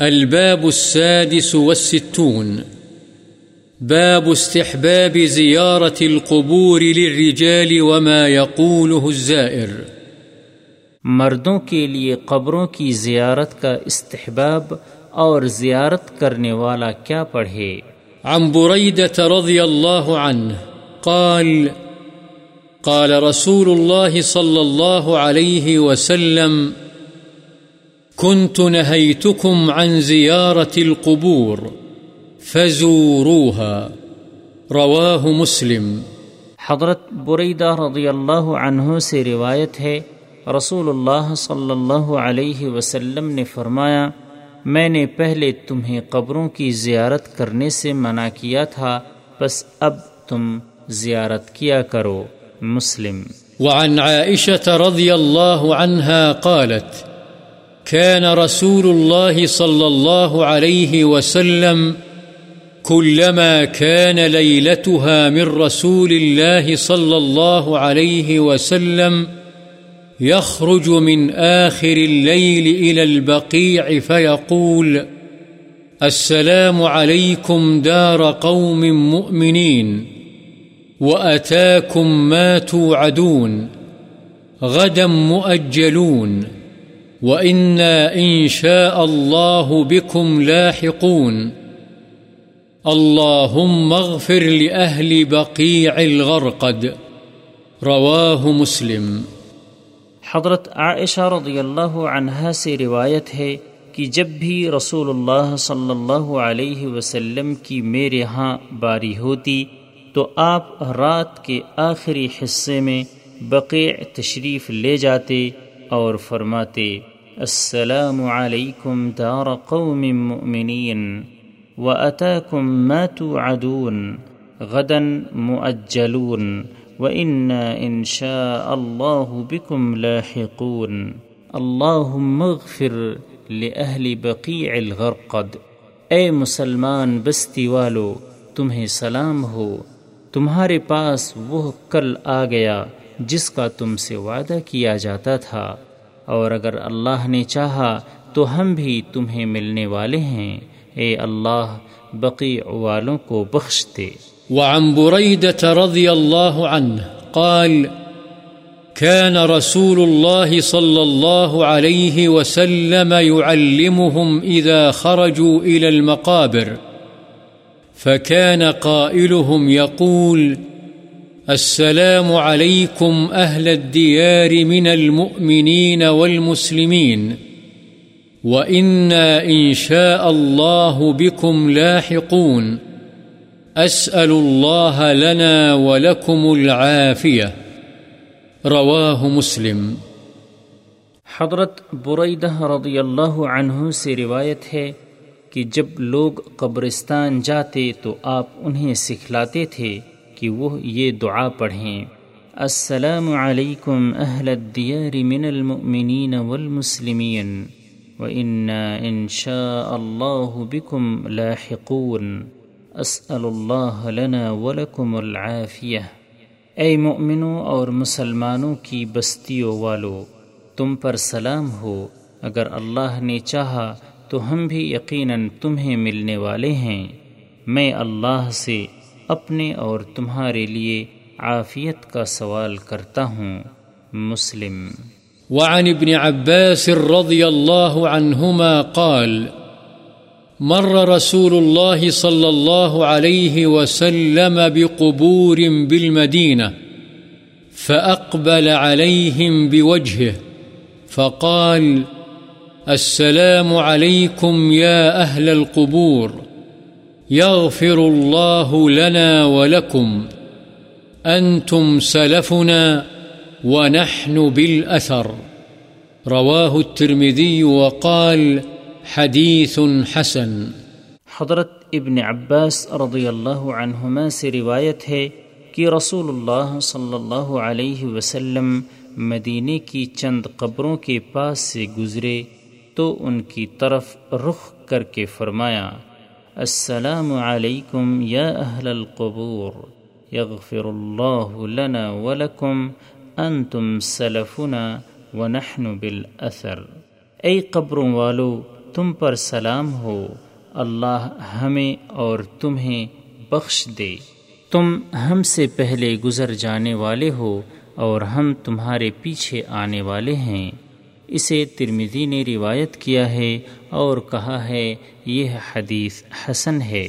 الباب السادس والستون. باب استحباب زيارة القبور للرجال وما يقوله الزائر. مردوں کے لیے قبروں کی زیارت کا استحباب اور زیارت کرنے والا کیا پڑھے؟ عن بريدة رضي الله عنه قال قال رسول الله صلى الله عليه وسلم كنت نهيتكم عن زيارة القبور فزوروها. رواه مسلم. حضرت بریدہ رضی اللہ عنہ سے روایت ہے رسول اللہ صلی اللہ علیہ وسلم نے فرمایا میں نے پہلے تمہیں قبروں کی زیارت کرنے سے منع کیا تھا بس اب تم زیارت کیا کرو۔ مسلم۔ وعن عائشة رضي الله عنها قالت كان رسول الله صلى الله عليه وسلم كلما كان ليلتها من رسول الله صلى الله عليه وسلم يخرج من آخر الليل إلى البقيع فيقول، السلام عليكم دار قوم مؤمنين، وأتاكم ما توعدون، غدا مؤجلون. وإنا إن شاء الله بكم لاحقون اللهم اغفر لأهل بقيع الغرقد رواه مسلم حضرت عائشہ رضی اللہ عنہا سے روایت ہے کہ جب بھی رسول اللہ صلی اللہ علیہ وسلم کی میرے ہاں باری ہوتی تو آپ رات کے آخری حصے میں بقیع تشریف لے جاتے اور فرماتے السلام علیکم دار قوم مؤمنین وأتاكم ما توعدون غدا مؤجلون وإنا إن شاء الله بكم لاحقون اللهم اغفر لأهل بقيع الغرقد اے مسلمان بستی والو، تمہیں سلام ہو۔ تمہارے پاس وہ کل آ گیا جس کا تم سے وعدہ کیا جاتا تھا۔ اور اگر اللہ نے چاہا تو ہم بھی تمہیں ملنے والے ہیں۔ اے اللہ، بقی والوں کو بخش دے۔ وعن بريدة رضي الله عنه قال كان رسول الله صلى الله عليه وسلم يعلمهم إذا خرجوا إلى المقابر فكان قائلهم يقول السلام عليكم أهل الديار من المؤمنين والمسلمين وإنا إن شاء الله بكم لاحقون أسأل الله لنا ولكم العافية رواه مسلم حضرت بریدہ رضی اللہ عنہ سے روایت ہے کہ جب لوگ قبرستان جاتے تو آپ انہیں سکھلاتے تھے کہ وہ یہ دعا پڑھیں۔ السلام علیکم اہل الدیار من المؤمنین والمسلمین۔ وإنا إن شاء الله بكم لاحقون۔ أسأل الله لنا ولكم العافية اے مؤمنوں اور مسلمانوں کی بستیوں والو، تم پر سلام ہو۔ اگر اللہ نے چاہا تو ہم بھی یقیناً تمہیں ملنے والے ہیں۔ میں اللہ سے اپنے اور تمہارے لیے عافیت کا سوال کرتا ہوں۔ مسلم۔ وعن ابن عباس رضي الله عنهما قال، مر رسول الله صلى الله عليه وسلم بقبور بالمدينة فأقبل عليهم بوجهه فقال، السلام عليكم يا أهل القبور۔ يغفر الله لنا ولكم. أنتم سلفنا ونحن بالأثر. رواه الترمذي وقال حديث حسن. حضرت ابن عباس رضی اللہ عنہما سے روایت ہے کہ رسول اللہ صلی اللہ علیہ وسلم مدینے کی چند قبروں کے پاس سے گزرے تو ان کی طرف رخ کر کے فرمایا السلام علیکم یا اہل القبور. یغفر اللہ لنا ولکم انتم سلفنا ونحن بالاثر اے قبروں والو، تم پر سلام ہو. اللہ ہمیں اور تمہیں بخش دے. تم ہم سے پہلے گزر جانے والے ہو اور ہم تمہارے پیچھے آنے والے ہیں۔ اسے ترمیدی نے روایت کیا ہے اور کہا ہے یہ حدیث حسن ہے۔